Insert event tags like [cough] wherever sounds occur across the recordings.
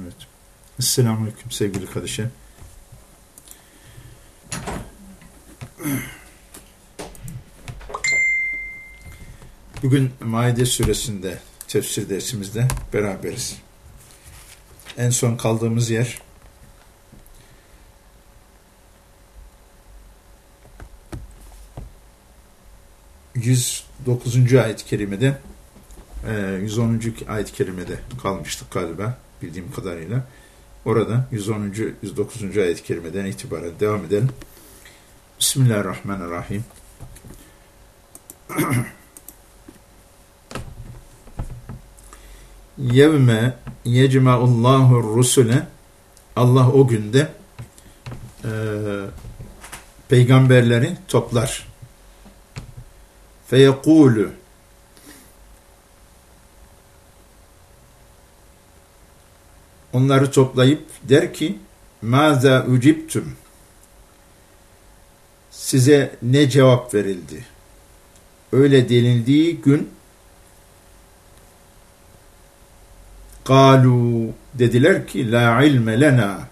Evet. Esselamu Aleyküm sevgili kardeşim. Bugün Maide suresinde tefsir dersimizde beraberiz. En son kaldığımız yer yüz dokuzuncu ayet-i kerimede 110. ayet-i kerimede kalmıştık galiba bildiğim kadarıyla. Orada 110. 109. ayet-i kerimeden itibaren devam edelim. Bismillahirrahmanirrahim. [clears throat] Yevme yecma'ullahu rusule Allah o günde e, peygamberleri toplar. Feyekulu onları toplayıp der ki maza uciptüm size ne cevap verildi? Öyle denildiği gün Kalu dediler ki la ilme lena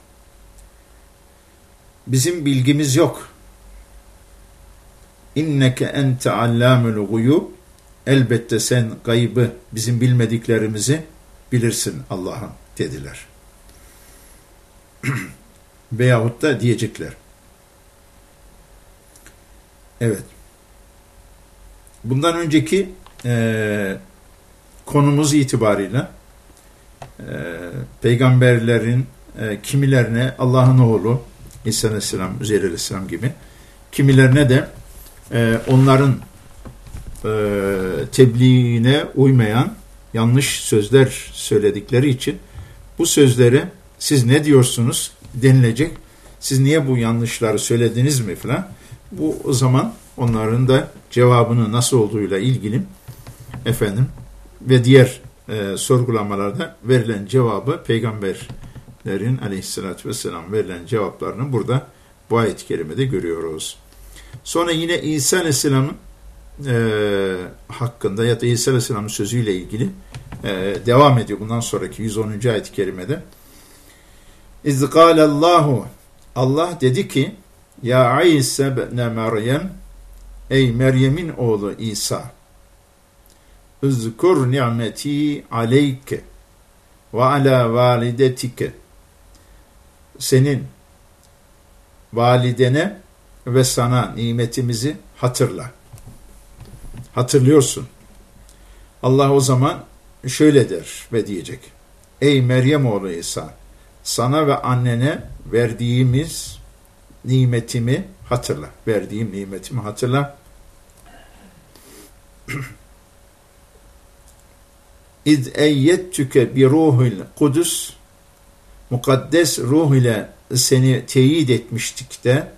bizim bilgimiz yok. İnneke ente allamul guyub elbette sen gaybı bizim bilmediklerimizi bilirsin Allah'ım dediler. [clears throat] Veyahut da diyecekler. Evet. Bundan önceki e, konumuz itibarıyla e, peygamberlerin e, kimilerine Allah'ın oğlu İsa Aleyhisselam, Üzeyir Aleyhisselam gibi kimilerine de e, onların e, tebliğine uymayan yanlış sözler söyledikleri için bu sözleri siz ne diyorsunuz denilecek. Siz niye bu yanlışları söylediniz mi falan. Bu o zaman onların da cevabını nasıl olduğuyla ilgili efendim ve diğer e, sorgulamalarda verilen cevabı peygamberlerin aleyhissalatü vesselam verilen cevaplarını burada bu ayet-i kerimede görüyoruz. Sonra yine İsa aleyhisselamın e, hakkında ya da İsa aleyhisselamın sözüyle ilgili e, devam ediyor bundan sonraki 110. ayet-i kerimede. İzgâlallahu Allah dedi ki Ya İsa ne Meryem Ey Meryem'in oğlu İsa Üzkur ni'meti aleyke ve ala validetike senin validene ve sana nimetimizi hatırla. Hatırlıyorsun. Allah o zaman şöyle der ve diyecek. Ey Meryem oğlu İsa sana ve annene verdiğimiz nimetimi hatırla. Verdiğim nimetimi hatırla. [clears throat] İz eyyettüke bi ruhil kudüs mukaddes ruh ile seni teyit etmiştik de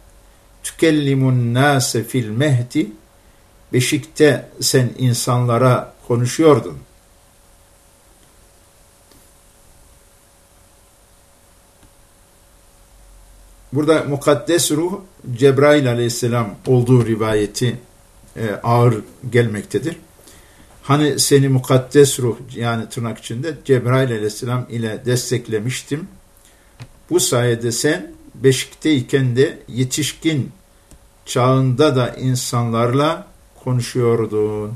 tükellimun nase fil mehdi beşikte sen insanlara konuşuyordun. Burada mukaddes ruh Cebrail aleyhisselam olduğu rivayeti e, ağır gelmektedir. Hani seni mukaddes ruh yani tırnak içinde Cebrail aleyhisselam ile desteklemiştim. Bu sayede sen beşikteyken de yetişkin çağında da insanlarla konuşuyordun.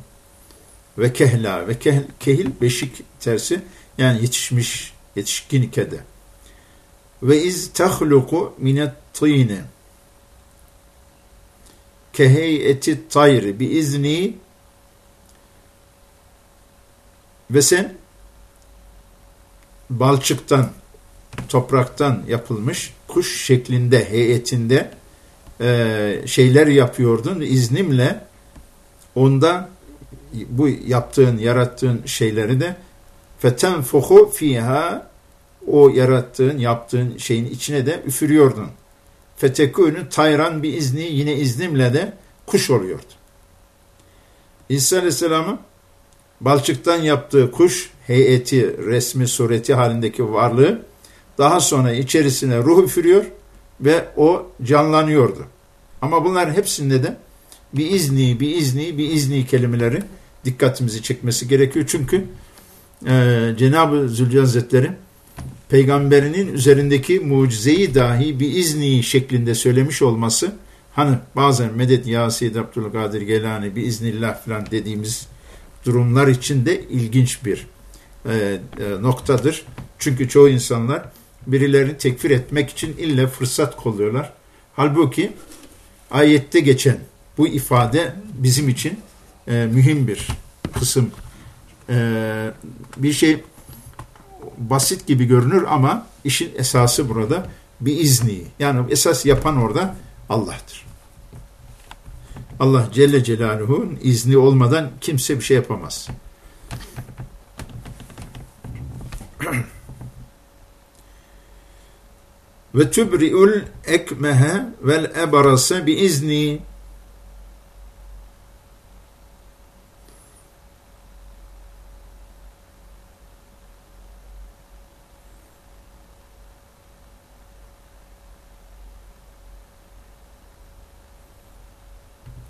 Ve kehla ve kehil, kehil beşik tersi yani yetişmiş yetişkin ikede. Ve iz tahluku minet tîni keheyeti tayri bi izni ve sen balçıktan, topraktan yapılmış kuş şeklinde, heyetinde e, şeyler yapıyordun. iznimle onda bu yaptığın, yarattığın şeyleri de fetenfuhu fiha o yarattığın, yaptığın şeyin içine de üfürüyordun. Fetekûnü tayran bir izni yine iznimle de kuş oluyordu. İsa Aleyhisselam'ın balçıktan yaptığı kuş heyeti, resmi, sureti halindeki varlığı daha sonra içerisine ruh üfürüyor ve o canlanıyordu. Ama bunlar hepsinde de bir izni, bir izni, bir izni kelimeleri dikkatimizi çekmesi gerekiyor. Çünkü e, Cenab-ı Zülce Hazretleri peygamberinin üzerindeki mucizeyi dahi bir izni şeklinde söylemiş olması hani bazen medet ya Seyyid Abdülkadir Gelani bir iznillah falan dediğimiz durumlar için de ilginç bir e, e, noktadır. Çünkü çoğu insanlar birilerini tekfir etmek için ille fırsat kolluyorlar. Halbuki ayette geçen bu ifade bizim için e, mühim bir kısım. E, bir şey basit gibi görünür ama işin esası burada bir izni. Yani esas yapan orada Allah'tır. Allah Celle Celaluhu'nun izni olmadan kimse bir şey yapamaz. [clears throat] Ve tübri'ül ekmehe vel ebarase bi izni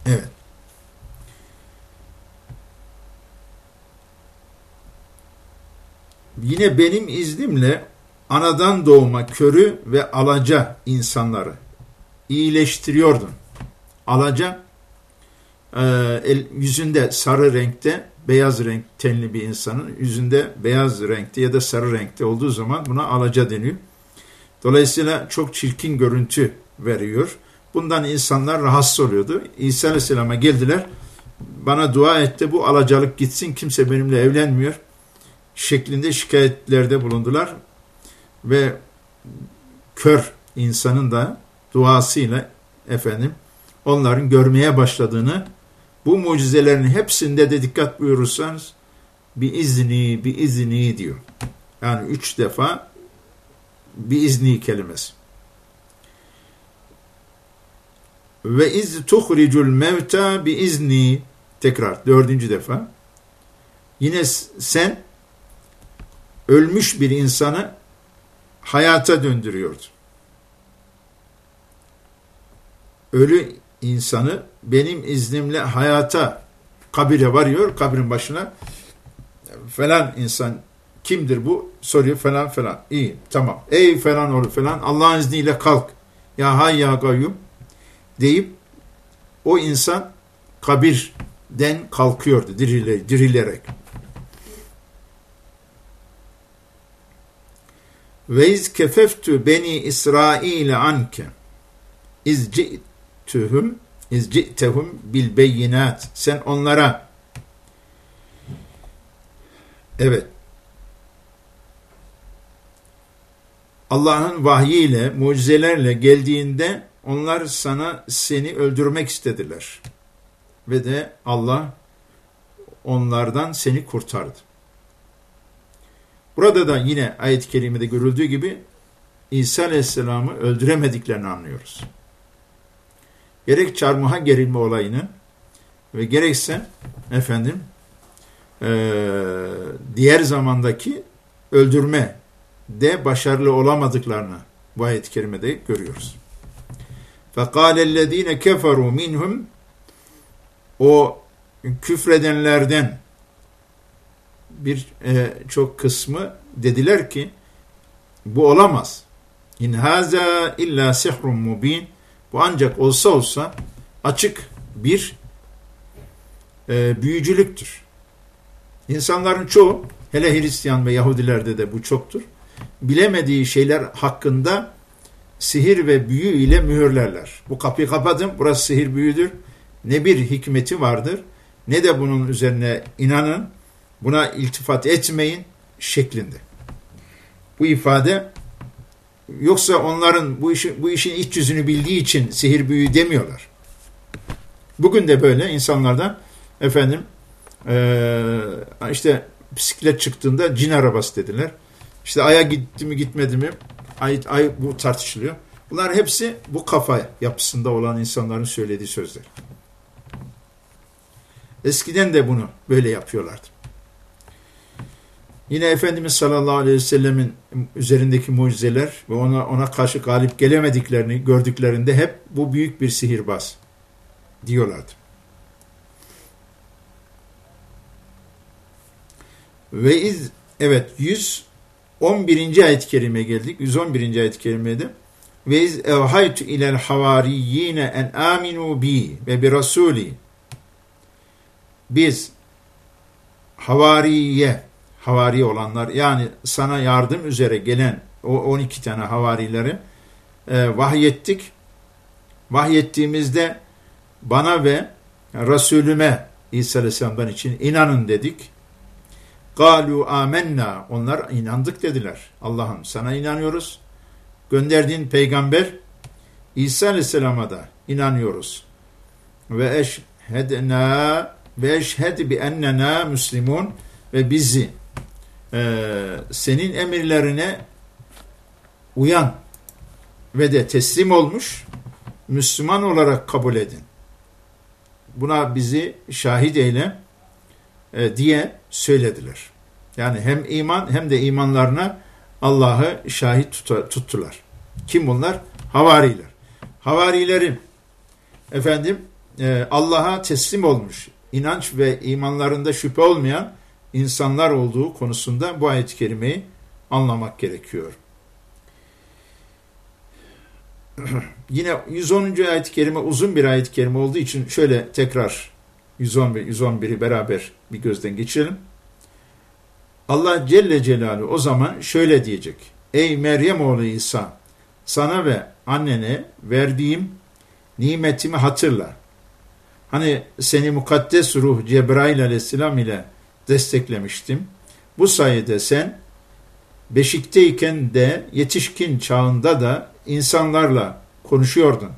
Evet. Yine benim iznimle anadan doğma körü ve alaca insanları iyileştiriyordun. Alaca e, yüzünde sarı renkte beyaz renk tenli bir insanın yüzünde beyaz renkte ya da sarı renkte olduğu zaman buna alaca deniyor. Dolayısıyla çok çirkin görüntü veriyor. Bundan insanlar rahatsız oluyordu. İsa Aleyhisselam'a geldiler. Bana dua etti bu alacalık gitsin kimse benimle evlenmiyor şeklinde şikayetlerde bulundular ve kör insanın da duasıyla efendim onların görmeye başladığını bu mucizelerin hepsinde de dikkat buyurursanız bir izni, bir izni diyor. Yani üç defa bir izni kelimesi. Ve iz tuhricul mevta bi izni tekrar dördüncü defa. Yine sen ölmüş bir insanı hayata döndürüyordu. Ölü insanı benim iznimle hayata kabire varıyor, kabrin başına falan insan kimdir bu? Soruyor falan falan. İyi, tamam. Ey falan olur falan Allah'ın izniyle kalk. Ya hay ya gayyum deyip o insan kabirden kalkıyordu dirile, dirilerek. Ve iz kefeftu beni İsrail anke iz ci'tuhum iz ci'tehum bil beyinat sen onlara evet Allah'ın vahyiyle, mucizelerle geldiğinde onlar sana seni öldürmek istediler. Ve de Allah onlardan seni kurtardı. Burada da yine ayet-i kerimede görüldüğü gibi İsa Aleyhisselam'ı öldüremediklerini anlıyoruz. Gerek çarmıha gerilme olayını ve gerekse efendim e, diğer zamandaki öldürme de başarılı olamadıklarını bu ayet-i kerimede görüyoruz. فَقَالَ الَّذ۪ينَ كَفَرُوا minhum O küfredenlerden bir e, çok kısmı dediler ki bu olamaz. İn haza illa sihrun mubin. Bu ancak olsa olsa açık bir e, büyücülüktür. İnsanların çoğu, hele Hristiyan ve Yahudilerde de bu çoktur, bilemediği şeyler hakkında sihir ve büyü ile mühürlerler. Bu kapıyı kapadım, burası sihir büyüdür. Ne bir hikmeti vardır, ne de bunun üzerine inanın, buna iltifat etmeyin şeklinde. Bu ifade yoksa onların bu işin, bu işin iç yüzünü bildiği için sihir büyü demiyorlar. Bugün de böyle insanlardan efendim ee, işte bisiklet çıktığında cin arabası dediler. İşte aya gitti mi gitmedi mi ay, ay bu tartışılıyor. Bunlar hepsi bu kafa yapısında olan insanların söylediği sözler. Eskiden de bunu böyle yapıyorlardı. Yine Efendimiz sallallahu aleyhi ve sellemin üzerindeki mucizeler ve ona, ona karşı galip gelemediklerini gördüklerinde hep bu büyük bir sihirbaz diyorlardı. Ve iz evet 100 11. ayet-i kerime geldik. 111. ayet-i kerimede ve iz evhaytu ilel havariyyine en aminu bi ve bi rasuli biz havariye havari olanlar yani sana yardım üzere gelen o 12 tane havarileri e, vahyettik. Vahyettiğimizde bana ve Resulüme İsa Aleyhisselam'dan için inanın dedik. Galu amenna. Onlar inandık dediler. Allah'ım sana inanıyoruz. Gönderdiğin peygamber İsa Aleyhisselam'a da inanıyoruz. Ve eşhedna ve eşhed bi ennena müslimun ve bizi e, senin emirlerine uyan ve de teslim olmuş Müslüman olarak kabul edin. Buna bizi şahit eyle e, diye söylediler. Yani hem iman hem de imanlarına Allah'ı şahit tuttular. Kim bunlar? Havariler. Havarilerin efendim e, Allah'a teslim olmuş, inanç ve imanlarında şüphe olmayan insanlar olduğu konusunda bu ayet-i kerimeyi anlamak gerekiyor. [clears throat] Yine 110. ayet-i kerime uzun bir ayet-i kerime olduğu için şöyle tekrar 110 ve 111'i beraber bir gözden geçirelim. Allah Celle Celaluhu o zaman şöyle diyecek. Ey Meryem oğlu İsa sana ve annene verdiğim nimetimi hatırla. Hani seni mukaddes ruh Cebrail aleyhisselam ile desteklemiştim. Bu sayede sen beşikteyken de yetişkin çağında da insanlarla konuşuyordun.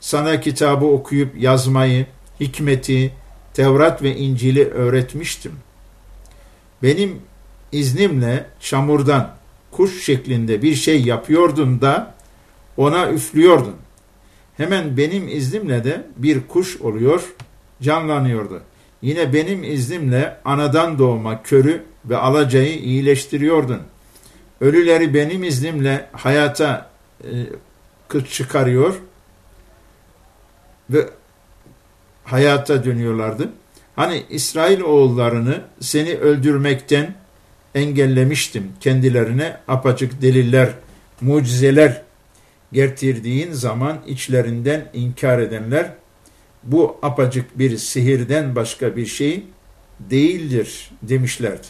Sana kitabı okuyup yazmayı, hikmeti, Tevrat ve İncil'i öğretmiştim. Benim iznimle çamurdan kuş şeklinde bir şey yapıyordun da ona üflüyordun. Hemen benim iznimle de bir kuş oluyor, canlanıyordu. Yine benim iznimle anadan doğma körü ve alacayı iyileştiriyordun. Ölüleri benim iznimle hayata e, çıkarıyor ve hayata dönüyorlardı. Hani İsrail oğullarını seni öldürmekten engellemiştim. Kendilerine apaçık deliller, mucizeler getirdiğin zaman içlerinden inkar edenler bu apacık bir sihirden başka bir şey değildir demişlerdi.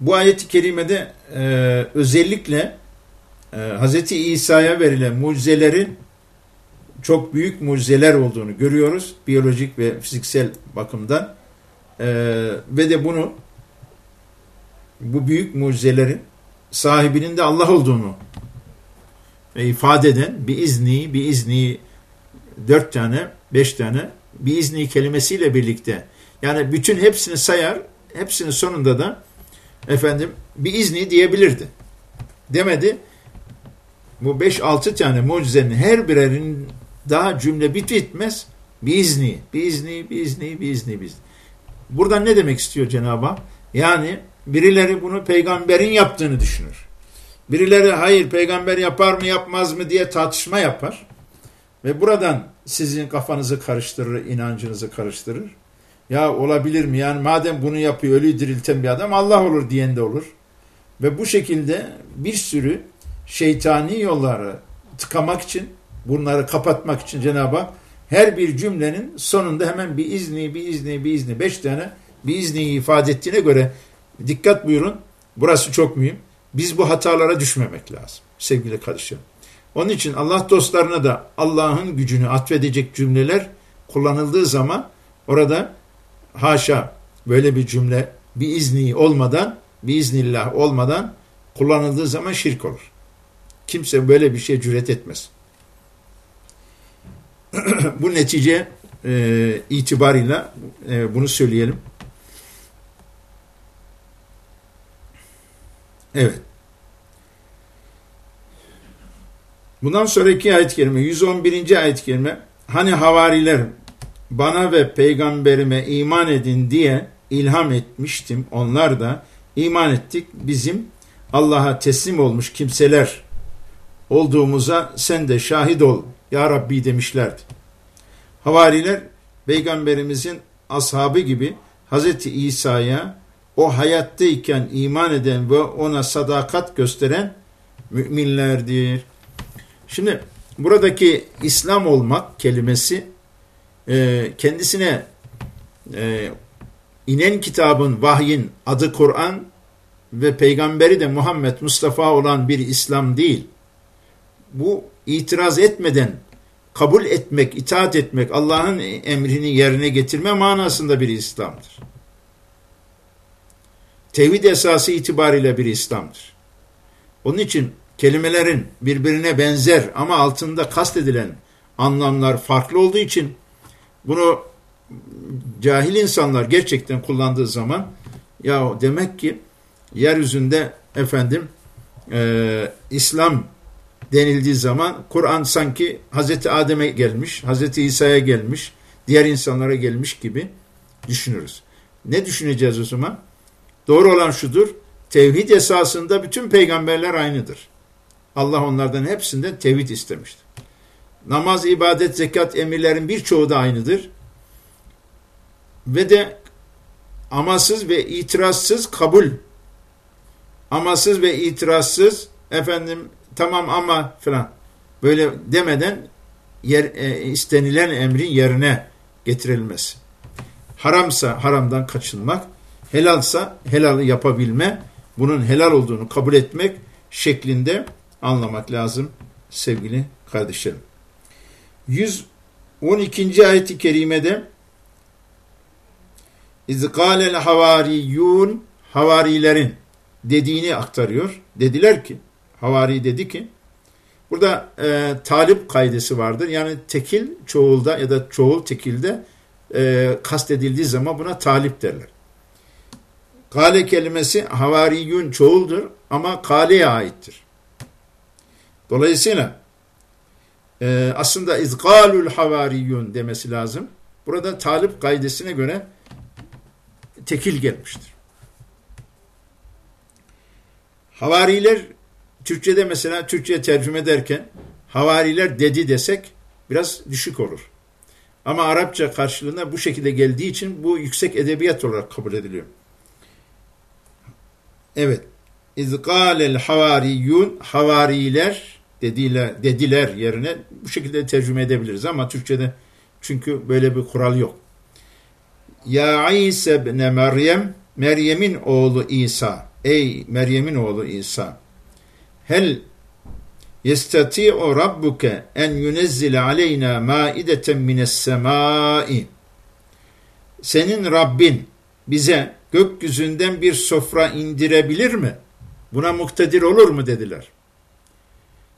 Bu ayet-i kerimede e, özellikle e, Hz. İsa'ya verilen mucizelerin çok büyük mucizeler olduğunu görüyoruz. Biyolojik ve fiziksel bakımdan. E, ve de bunu bu büyük mucizelerin sahibinin de Allah olduğunu e, ifade eden bir izni, bir izni dört tane, beş tane bir izni kelimesiyle birlikte yani bütün hepsini sayar, hepsinin sonunda da efendim bir izni diyebilirdi. Demedi. Bu beş altı tane mucizenin her birerinin daha cümle bit bitmez bir izni, bir izni, bir izni, bir izni, bir izni. Buradan ne demek istiyor Cenab-ı Hak? Yani Birileri bunu peygamberin yaptığını düşünür. Birileri hayır peygamber yapar mı yapmaz mı diye tartışma yapar. Ve buradan sizin kafanızı karıştırır, inancınızı karıştırır. Ya olabilir mi? Yani madem bunu yapıyor, ölüyü dirilten bir adam Allah olur diyen de olur. Ve bu şekilde bir sürü şeytani yolları tıkamak için, bunları kapatmak için Cenab-ı Hak her bir cümlenin sonunda hemen bir izni, bir izni, bir izni, beş tane bir izni ifade ettiğine göre Dikkat buyurun. Burası çok mühim. Biz bu hatalara düşmemek lazım sevgili kardeşim. Onun için Allah dostlarına da Allah'ın gücünü atfedecek cümleler kullanıldığı zaman orada haşa böyle bir cümle bir izni olmadan, bir iznillah olmadan kullanıldığı zaman şirk olur. Kimse böyle bir şey cüret etmez. [clears throat] bu netice e, itibarıyla e, bunu söyleyelim. Evet. Bundan sonraki ayet-i kerime 111. ayet-i kerime hani havariler bana ve peygamberime iman edin diye ilham etmiştim. Onlar da iman ettik. Bizim Allah'a teslim olmuş kimseler olduğumuza sen de şahit ol ya Rabbi demişlerdi. Havariler Peygamberimizin ashabı gibi Hz. İsa'ya o hayattayken iman eden ve ona sadakat gösteren müminlerdir. Şimdi buradaki İslam olmak kelimesi e, kendisine e, inen kitabın, vahyin adı Kur'an ve peygamberi de Muhammed Mustafa olan bir İslam değil. Bu itiraz etmeden kabul etmek, itaat etmek, Allah'ın emrini yerine getirme manasında bir İslam'dır. Tevhid esası itibariyle bir İslam'dır. Onun için kelimelerin birbirine benzer ama altında kastedilen anlamlar farklı olduğu için bunu cahil insanlar gerçekten kullandığı zaman ya demek ki yeryüzünde efendim e, İslam denildiği zaman Kur'an sanki Hazreti Adem'e gelmiş, Hazreti İsa'ya gelmiş, diğer insanlara gelmiş gibi düşünürüz. Ne düşüneceğiz o zaman? Doğru olan şudur, tevhid esasında bütün peygamberler aynıdır. Allah onlardan hepsinden tevhid istemiştir. Namaz, ibadet, zekat emirlerin birçoğu da aynıdır. Ve de amasız ve itirazsız kabul. Amasız ve itirazsız efendim tamam ama falan böyle demeden yer, e, istenilen emrin yerine getirilmesi. Haramsa haramdan kaçınmak, helalsa helalı yapabilme, bunun helal olduğunu kabul etmek şeklinde anlamak lazım sevgili kardeşlerim. 112. ayet-i kerimede İzgâlel havariyyûn havarilerin dediğini aktarıyor. Dediler ki Havari dedi ki burada e, talip kaidesi vardır. Yani tekil çoğulda ya da çoğul tekilde e, kastedildiği zaman buna talip derler. Kale kelimesi havariyun çoğuldur ama kaleye aittir. Dolayısıyla e, aslında izgalul havariyun demesi lazım. Burada talip kaidesine göre tekil gelmiştir. Havariler Türkçe'de mesela Türkçe tercüme ederken havariler dedi desek biraz düşük olur. Ama Arapça karşılığında bu şekilde geldiği için bu yüksek edebiyat olarak kabul ediliyor. Evet. İzgâlel havariyun havariler dediler, dediler yerine bu şekilde tercüme edebiliriz ama Türkçe'de çünkü böyle bir kural yok. Ya İsa ibn Meryem Meryem'in oğlu İsa ey Meryem'in oğlu İsa Hel yestati'u rabbuke en yunezzile aleyna maideten mines semai. Senin Rabbin bize gökyüzünden bir sofra indirebilir mi? Buna muktedir olur mu dediler.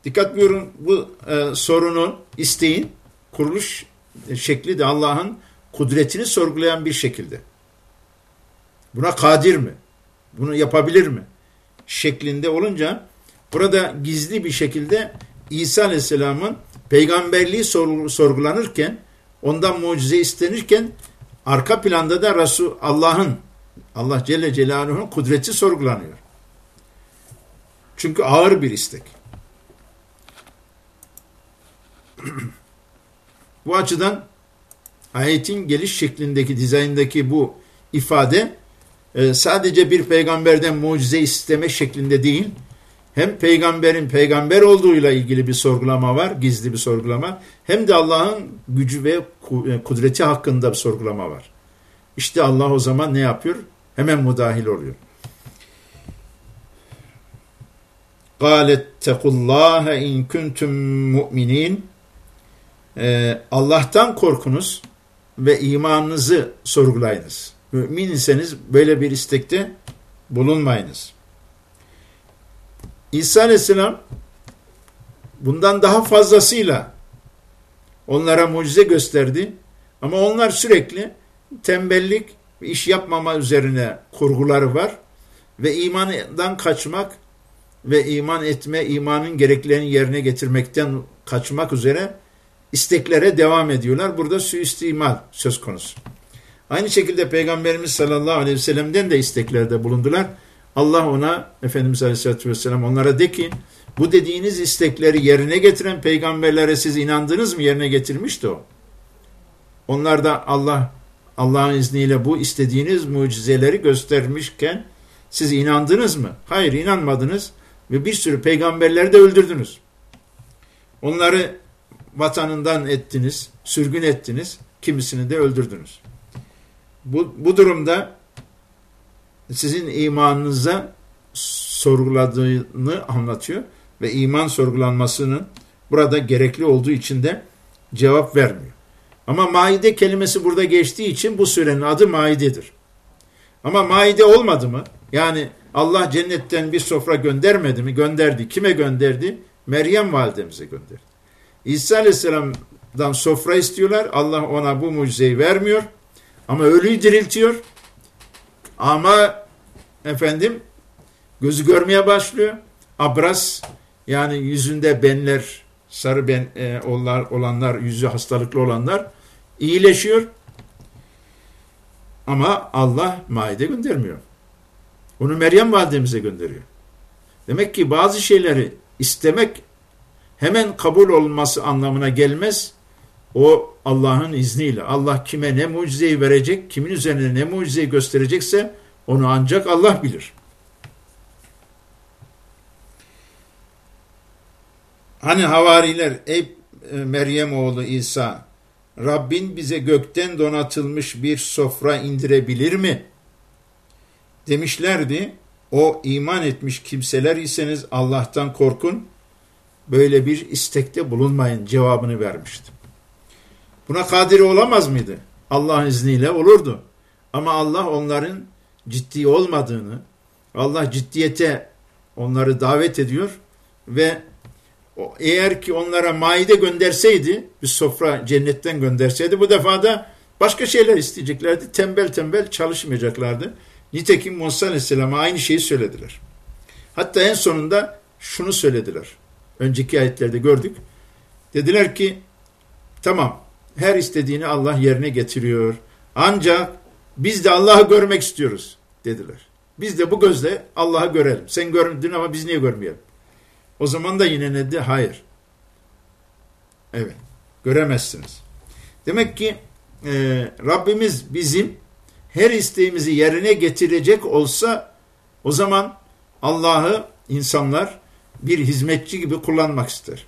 Dikkat buyurun bu e, sorunu isteyin kuruluş şekli de Allah'ın kudretini sorgulayan bir şekilde. Buna kadir mi? Bunu yapabilir mi? Şeklinde olunca Burada gizli bir şekilde İsa Aleyhisselam'ın peygamberliği sorgulanırken, ondan mucize istenirken arka planda da Resul Allah'ın Allah Celle Celaluhu'nun kudreti sorgulanıyor. Çünkü ağır bir istek. bu açıdan ayetin geliş şeklindeki dizayndaki bu ifade e, sadece bir peygamberden mucize isteme şeklinde değil, hem peygamberin peygamber olduğuyla ilgili bir sorgulama var, gizli bir sorgulama, hem de Allah'ın gücü ve e, kudreti hakkında bir sorgulama var. İşte Allah o zaman ne yapıyor? Hemen müdahil oluyor. قَالَتْ تَقُوا in kuntum mu'minin ee, Allah'tan korkunuz ve imanınızı sorgulayınız. Mümin iseniz böyle bir istekte bulunmayınız. İsa Aleyhisselam bundan daha fazlasıyla onlara mucize gösterdi. Ama onlar sürekli tembellik, iş yapmama üzerine kurguları var. Ve imandan kaçmak ve iman etme, imanın gereklerini yerine getirmekten kaçmak üzere isteklere devam ediyorlar. Burada suistimal söz konusu. Aynı şekilde Peygamberimiz sallallahu aleyhi ve sellem'den de isteklerde bulundular. Allah ona Efendimiz Aleyhisselatü Vesselam onlara de ki bu dediğiniz istekleri yerine getiren peygamberlere siz inandınız mı yerine getirmişti o. onlar da Allah Allah'ın izniyle bu istediğiniz mucizeleri göstermişken siz inandınız mı? Hayır inanmadınız ve bir sürü peygamberleri de öldürdünüz. Onları vatanından ettiniz, sürgün ettiniz, kimisini de öldürdünüz. Bu, bu durumda sizin imanınıza sorguladığını anlatıyor ve iman sorgulanmasının burada gerekli olduğu için de cevap vermiyor. Ama maide kelimesi burada geçtiği için bu surenin adı maidedir. Ama maide olmadı mı? Yani Allah cennetten bir sofra göndermedi mi? Gönderdi. Kime gönderdi? Meryem validemize gönderdi. İsa aleyhisselamdan sofra istiyorlar. Allah ona bu mucizeyi vermiyor. Ama ölüyü diriltiyor. Ama efendim gözü görmeye başlıyor. Abras yani yüzünde benler, sarı ben e, olanlar, yüzü hastalıklı olanlar iyileşiyor. Ama Allah maide göndermiyor. Onu Meryem validemize gönderiyor. Demek ki bazı şeyleri istemek hemen kabul olması anlamına gelmez. O Allah'ın izniyle. Allah kime ne mucizeyi verecek, kimin üzerine ne mucizeyi gösterecekse onu ancak Allah bilir. Hani havariler ey e, Meryem oğlu İsa Rabbin bize gökten donatılmış bir sofra indirebilir mi? Demişlerdi. O iman etmiş kimseler iseniz Allah'tan korkun. Böyle bir istekte bulunmayın cevabını vermişti. Buna kadir olamaz mıydı? Allah izniyle olurdu. Ama Allah onların ciddi olmadığını, Allah ciddiyete onları davet ediyor ve eğer ki onlara maide gönderseydi, bir sofra cennetten gönderseydi bu defa da başka şeyler isteyeceklerdi. Tembel tembel çalışmayacaklardı. Nitekim Musa Aleyhisselam'a aynı şeyi söylediler. Hatta en sonunda şunu söylediler. Önceki ayetlerde gördük. Dediler ki tamam her istediğini Allah yerine getiriyor. Ancak biz de Allah'ı görmek istiyoruz dediler. Biz de bu gözle Allah'ı görelim. Sen gördün ama biz niye görmeyelim? O zaman da yine ne dedi? Hayır. Evet. Göremezsiniz. Demek ki e, Rabbimiz bizim her isteğimizi yerine getirecek olsa o zaman Allah'ı insanlar bir hizmetçi gibi kullanmak ister.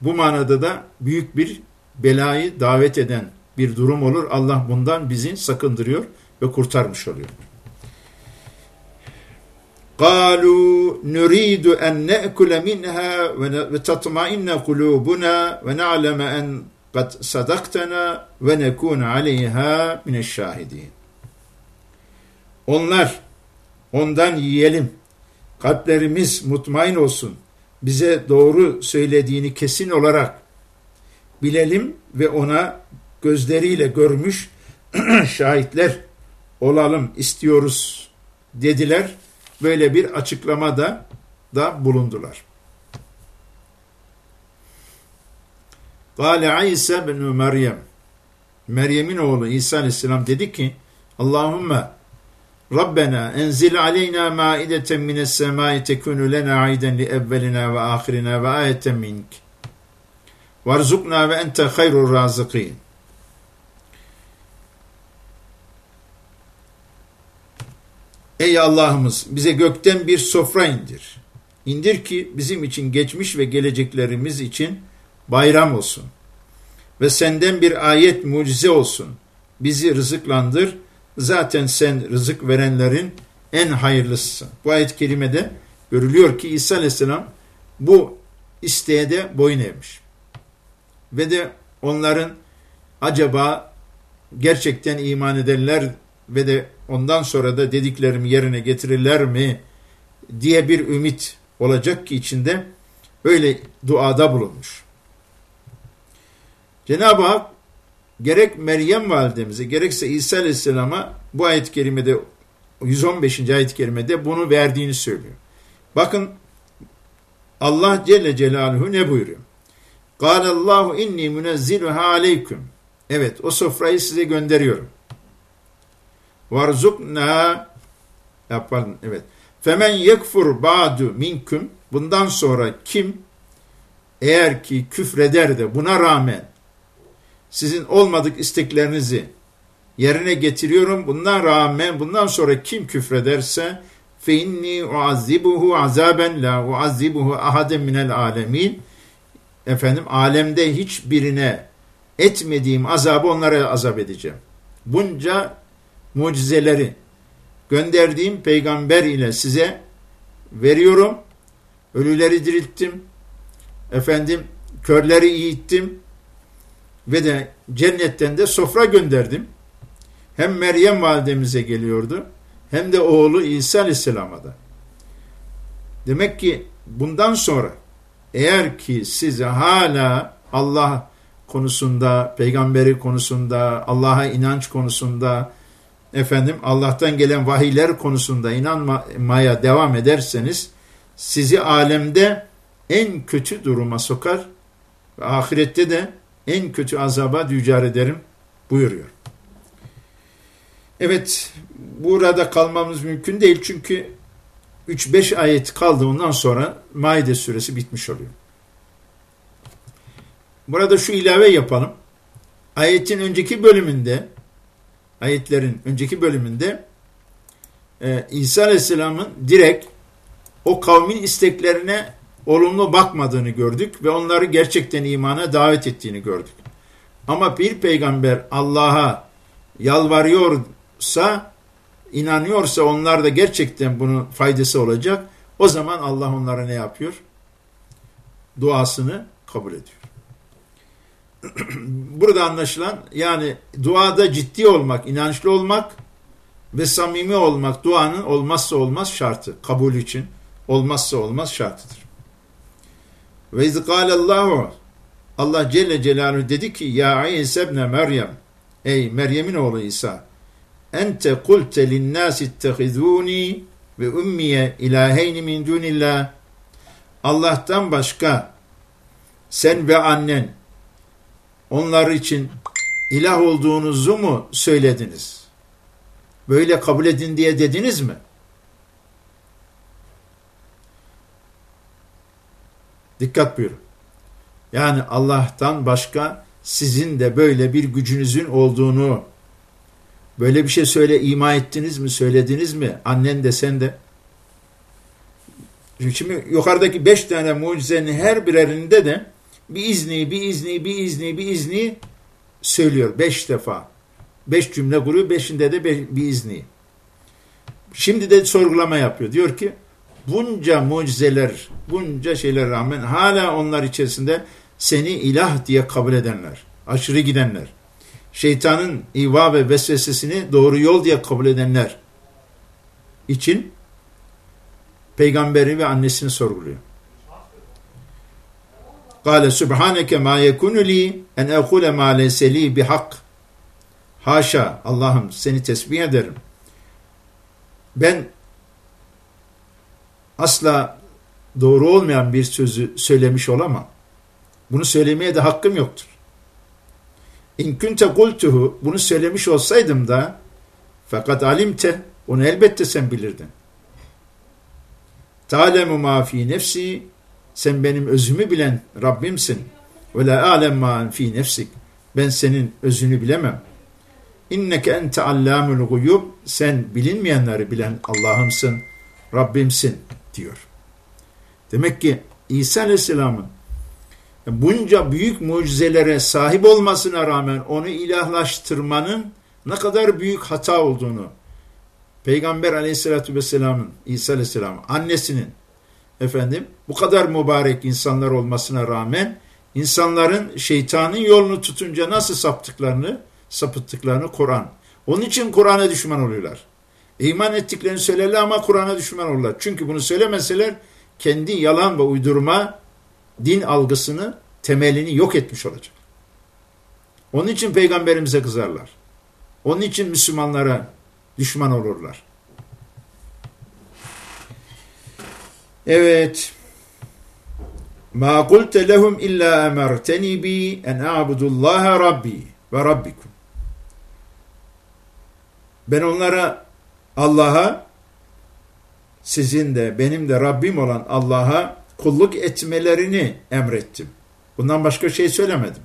Bu manada da büyük bir belayı davet eden bir durum olur. Allah bundan bizi sakındırıyor ve kurtarmış oluyor. قالوا نريد أن نأكل منها وتطمئن قلوبنا ونعلم أن قد صدقتنا ونكون عليها من الشاهدين Onlar ondan yiyelim. Kalplerimiz mutmain olsun. Bize doğru söylediğini kesin olarak bilelim ve ona gözleriyle görmüş [clears throat] şahitler olalım istiyoruz dediler böyle bir açıklamada da bulundular. Kale İsa bin Meryem. Meryem'in oğlu İsa aleyhisselam dedi ki Allahümme Rabbena enzil aleyna maideten mines semai tekunu lena aiden li evvelina ve ahirina ve ayeten mink. Varzukna ve ente hayrul razıkin Ey Allah'ımız bize gökten bir sofra indir. İndir ki bizim için geçmiş ve geleceklerimiz için bayram olsun. Ve senden bir ayet mucize olsun. Bizi rızıklandır. Zaten sen rızık verenlerin en hayırlısısın. Bu ayet kelimede görülüyor ki İsa Aleyhisselam bu isteğe de boyun eğmiş. Ve de onların acaba gerçekten iman ederler ve de ondan sonra da dediklerimi yerine getirirler mi diye bir ümit olacak ki içinde öyle duada bulunmuş. Cenab-ı Hak gerek Meryem validemize gerekse İsa aleyhisselama bu ayet-i kerimede 115. ayet-i kerimede bunu verdiğini söylüyor. Bakın Allah Celle Celaluhu ne buyuruyor? Allahu inni münezziluha aleyküm. Evet o sofrayı size gönderiyorum. Varzukna yapalım evet. Femen yekfur ba'du minküm bundan sonra kim eğer ki küfreder de buna rağmen sizin olmadık isteklerinizi yerine getiriyorum. Bundan rağmen bundan sonra kim küfrederse fe inni uazzibuhu azaben la uazzibuhu ahaden minel alemin efendim alemde hiçbirine etmediğim azabı onlara azap edeceğim. Bunca mucizeleri gönderdiğim peygamber ile size veriyorum. Ölüleri dirilttim. Efendim körleri eğittim. Ve de cennetten de sofra gönderdim. Hem Meryem validemize geliyordu hem de oğlu İsa aleyhisselama da. Demek ki bundan sonra eğer ki size hala Allah konusunda, peygamberi konusunda, Allah'a inanç konusunda, efendim Allah'tan gelen vahiyler konusunda inanmaya devam ederseniz sizi alemde en kötü duruma sokar ve ahirette de en kötü azaba dücar ederim buyuruyor. Evet, burada kalmamız mümkün değil çünkü 3-5 ayet kaldı ondan sonra Maide suresi bitmiş oluyor. Burada şu ilave yapalım. Ayetin önceki bölümünde, ayetlerin önceki bölümünde e, İsa Aleyhisselam'ın direkt o kavmin isteklerine olumlu bakmadığını gördük ve onları gerçekten imana davet ettiğini gördük. Ama bir peygamber Allah'a yalvarıyorsa, inanıyorsa onlar da gerçekten bunun faydası olacak. O zaman Allah onlara ne yapıyor? Duasını kabul ediyor. [clears throat] Burada anlaşılan yani duada ciddi olmak, inançlı olmak ve samimi olmak duanın olmazsa olmaz şartı. Kabul için olmazsa olmaz şartıdır. Ve izgâlallahu Allah Celle Celaluhu dedi ki Ya İsa ibn Meryem Ey Meryem'in oğlu İsa Ente kulte linnâsi ittehizûni ve ummiye ilâheyni min dunillah Allah'tan başka sen ve annen onlar için ilah olduğunuzu mu söylediniz? Böyle kabul edin diye dediniz mi? Dikkat buyurun. Yani Allah'tan başka sizin de böyle bir gücünüzün olduğunu, böyle bir şey söyle ima ettiniz mi, söylediniz mi? Annen de sen de. Şimdi yukarıdaki beş tane mucizenin her birerinde de bir izni, bir izni, bir izni, bir izni söylüyor beş defa. Beş cümle kuruyor, beşinde de bir izni. Şimdi de sorgulama yapıyor. Diyor ki bunca mucizeler, bunca şeyler rağmen hala onlar içerisinde seni ilah diye kabul edenler, aşırı gidenler, şeytanın iva ve vesvesesini doğru yol diye kabul edenler için peygamberi ve annesini sorguluyor. Kale subhaneke ma yekunu li en ekule ma leyse li bihak. Haşa Allah'ım seni tesbih ederim. Ben asla doğru olmayan bir sözü söylemiş olamam. Bunu söylemeye de hakkım yoktur. İn kunte kultuhu bunu söylemiş olsaydım da fakat alimte onu elbette sen bilirdin. Ta'lemu ma fi nefsi sen benim özümü bilen Rabbimsin. Ve la alem ma fi nefsik. Ben senin özünü bilemem. İnneke ente allamul guyub. Sen bilinmeyenleri bilen Allah'ımsın, Rabbimsin diyor. Demek ki İsa Aleyhisselam'ın bunca büyük mucizelere sahip olmasına rağmen onu ilahlaştırmanın ne kadar büyük hata olduğunu Peygamber Aleyhisselatü Vesselam'ın İsa Aleyhisselam'ın annesinin efendim bu kadar mübarek insanlar olmasına rağmen insanların şeytanın yolunu tutunca nasıl saptıklarını sapıttıklarını Kur'an. Onun için Kur'an'a düşman oluyorlar. İman ettiklerini söylerler ama Kur'an'a düşman olurlar. Çünkü bunu söylemeseler kendi yalan ve uydurma din algısını, temelini yok etmiş olacak. Onun için peygamberimize kızarlar. Onun için Müslümanlara düşman olurlar. Evet. Ma kulte lehum illa emerteni bi en a'budullaha rabbi ve rabbikum. Ben onlara Allah'a sizin de benim de Rabbim olan Allah'a kulluk etmelerini emrettim. Bundan başka şey söylemedim.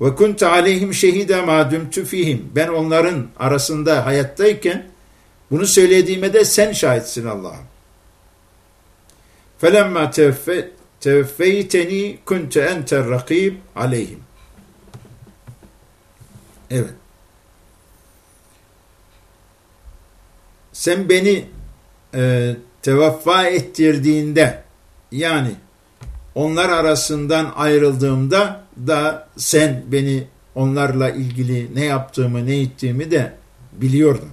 Ve kunte aleyhim şehide ma dumtu fihim. Ben onların arasında hayattayken bunu söylediğime de sen şahitsin Allah'ım. Felemma tevfeyteni kunte enter rakib aleyhim. Evet. Sen beni e, tevaffa ettirdiğinde yani onlar arasından ayrıldığımda da sen beni onlarla ilgili ne yaptığımı ne ettiğimi de biliyordun.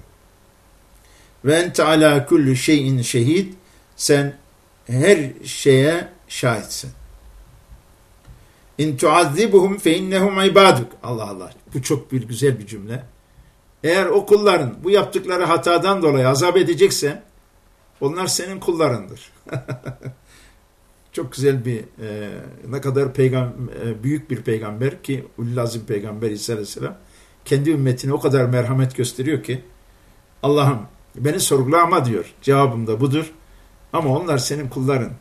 Ve ente ala kulli şeyin şehid sen her şeye şahitsin. İn tuazzibuhum fe innehum ibaduk. Allah Allah. Bu çok bir güzel bir cümle. Eğer o kulların bu yaptıkları hatadan dolayı azap edecekse onlar senin kullarındır. [laughs] çok güzel bir e, ne kadar peygam, e, büyük bir peygamber ki Ullazim peygamber İsa aleyhisselam kendi ümmetine o kadar merhamet gösteriyor ki Allah'ım beni sorgulama diyor. Cevabım da budur. Ama onlar senin kulların.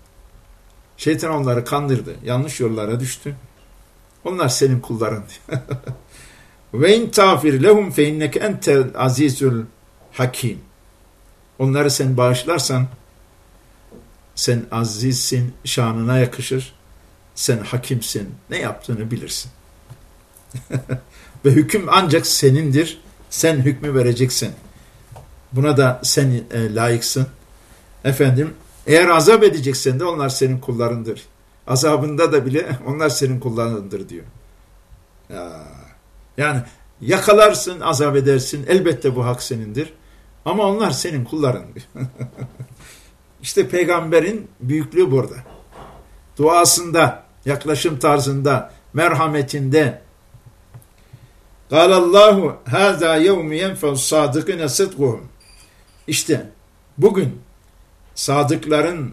Şeytan onları kandırdı. Yanlış yollara düştü. Onlar senin kulların. [laughs] Ve in tafir lehum fe inneke entel azizul hakim. Onları sen bağışlarsan sen azizsin, şanına yakışır. Sen hakimsin, ne yaptığını bilirsin. [laughs] Ve hüküm ancak senindir. Sen hükmü vereceksin. Buna da sen e, layıksın. Efendim, eğer azap edeceksen de onlar senin kullarındır. Azabında da bile [laughs] onlar senin kullarındır diyor. Ya. Yani yakalarsın, azap edersin. Elbette bu hak senindir. Ama onlar senin kulların. [laughs] İşte peygamberin büyüklüğü burada. Duasında, yaklaşım tarzında, merhametinde. Allahu hâzâ yevmi yenfev sadıkine sıdkuhum. İşte bugün sadıkların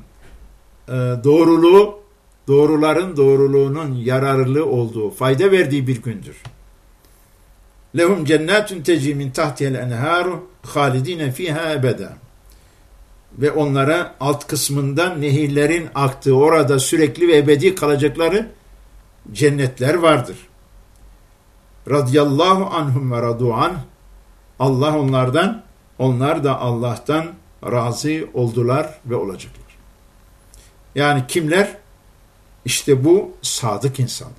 e, doğruluğu, doğruların doğruluğunun yararlı olduğu, fayda verdiği bir gündür. Lehum cennetun tecri min tahtihel enharu halidine fiha ebeda ve onlara alt kısmından nehirlerin aktığı orada sürekli ve ebedi kalacakları cennetler vardır. Radiyallahu anhum ve radu'an Allah onlardan, onlar da Allah'tan razı oldular ve olacaklar. Yani kimler? İşte bu sadık insanlar.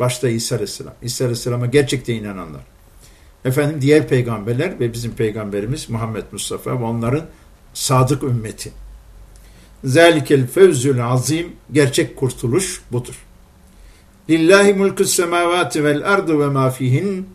Başta İsa Aleyhisselam. İsa Aleyhisselam'a gerçekten inananlar. Efendim diğer peygamberler ve bizim peygamberimiz Muhammed Mustafa ve onların sadık ümmeti. Zalikel fevzül azim gerçek kurtuluş budur. Lillahi mulku semavati vel ardu ve ma fihin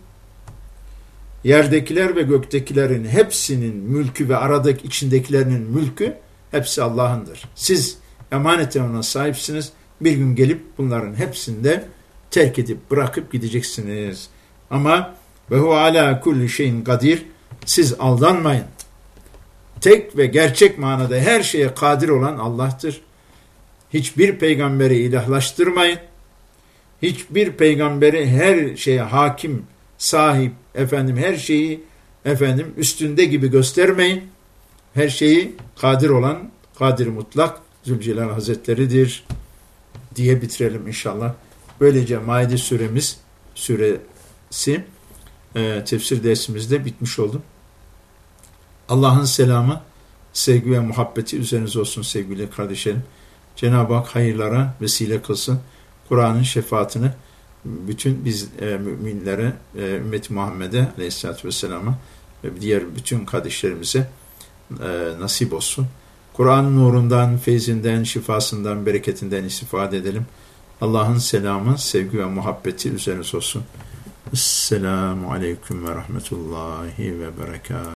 yerdekiler ve göktekilerin hepsinin mülkü ve aradaki içindekilerinin mülkü hepsi Allah'ındır. Siz emanete ona sahipsiniz. Bir gün gelip bunların hepsinde terk edip bırakıp gideceksiniz. Ama ve hu ala kulli şeyin kadir. Siz aldanmayın tek ve gerçek manada her şeye kadir olan Allah'tır. Hiçbir peygamberi ilahlaştırmayın. Hiçbir peygamberi her şeye hakim, sahip, efendim her şeyi efendim üstünde gibi göstermeyin. Her şeyi kadir olan kadir mutlak Zülcelal Hazretleri'dir diye bitirelim inşallah. Böylece Maide suremiz süresi e, tefsir dersimizde bitmiş oldu. Allah'ın selamı, sevgi ve muhabbeti üzerinize olsun sevgili kardeşlerim. Cenab-ı Hak hayırlara vesile kılsın. Kur'an'ın şefaatini bütün biz e, müminlere, e, ümmeti Muhammed'e aleyhissalatü vesselama ve diğer bütün kardeşlerimize e, nasip olsun. Kur'an nurundan, feyzinden, şifasından, bereketinden istifade edelim. Allah'ın selamı, sevgi ve muhabbeti üzerinize olsun. Esselamu Aleyküm ve Rahmetullahi ve Berekatuhu.